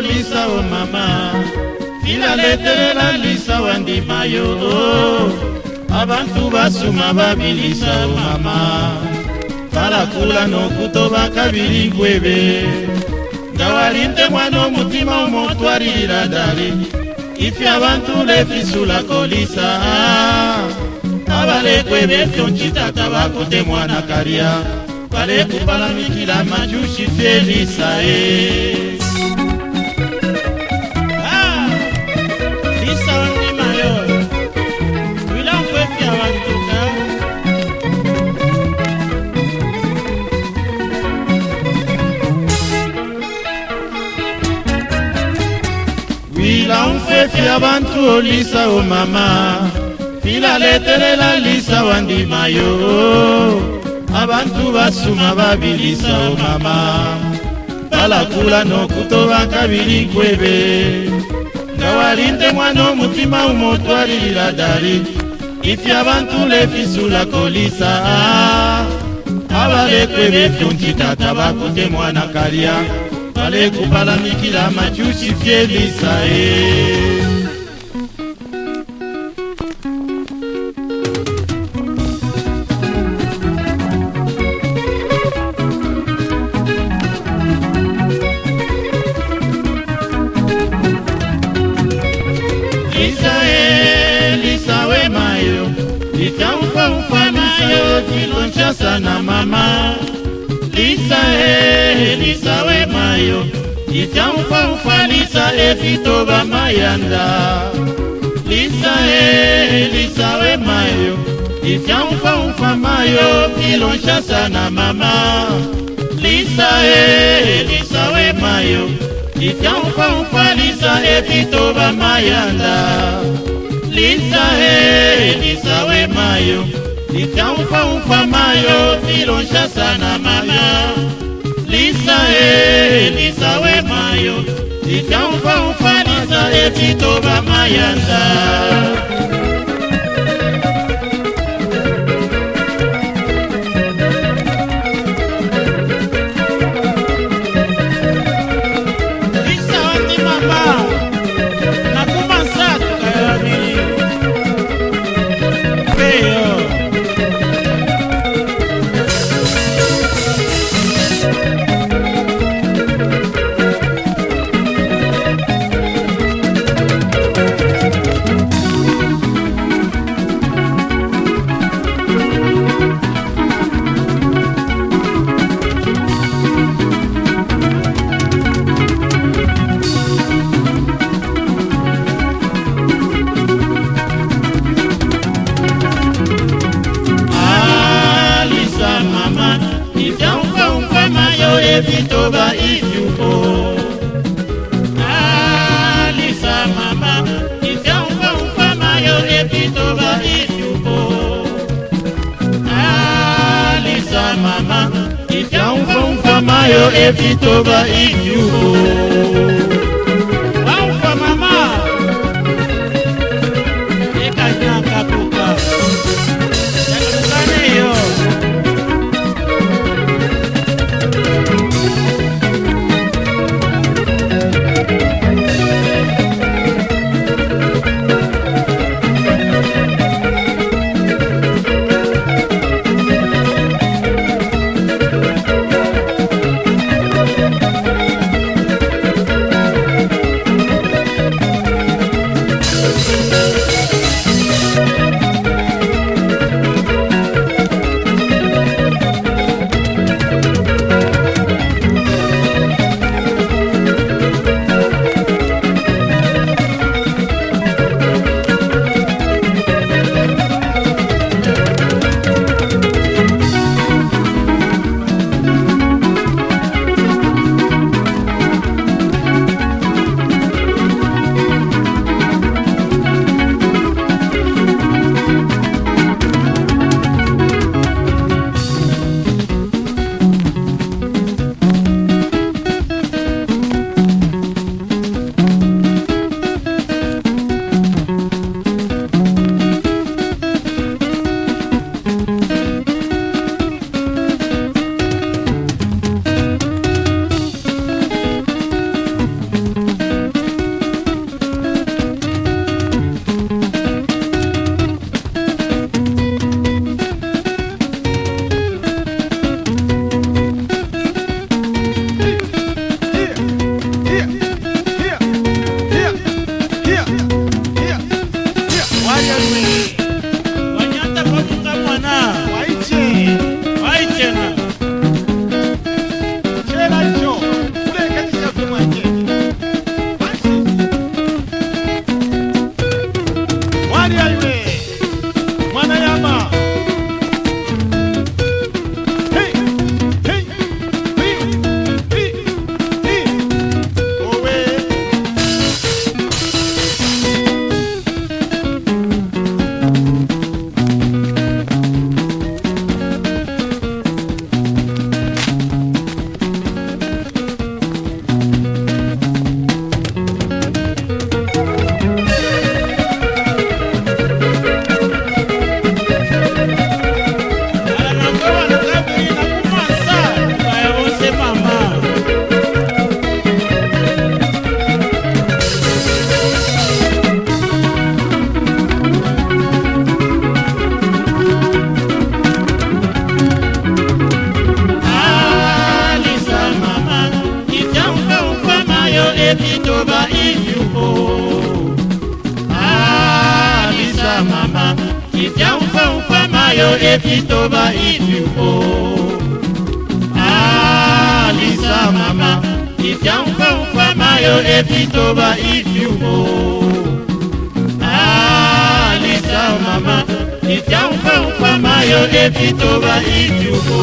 lisa o mama filaletela lisa wa ndima Mayo. oh abantu basoma babilisa mama balakula nokuto bakabili ngwebe nga wali nte mwana omutima omuntu alilira dali ifi abantu lefisula kolisa abalekwe befyo nkitata bakute mwana kalya balekupala mikila majushi felisa e eh. bantu olisa o mama filaletelela lisa wa ndima yo abantu basuma babilisa o mama balakula nokuto bakabilikwebe ngawalinde mwana omutima umotu alilila dari ifi abantu lefisula kolisa abalekwebe fyonki tata bakute mwana kalya balekupala mikila matyushi fyelisa ye eh. kolisa wema yo litamufaufa lisa efitoba mayanda lisa e lisa wema yo litamufaufa mayo kilonshasa na mama lisa e lisa wema yo litamufaufa lisa efitoba mayanda lisa e lisa wema yo litamufaufa mayo kilonshasa na ufanisa we mayo, ndika ufa ufanisa eti toba mayanda. vitoba ivyuko alisa mama ikaumba umfama yo evitoba ivyuko alisa mama ikaumba umfama yo evitoba ivyuko October if you Ah, Lisa Mama, if you found Famayo, if it over if you go. Ah, Lisa Mama, if you found Famayo, if it over if you go. Ah, Lisa Mama, if you found Famayo, if it over if you go.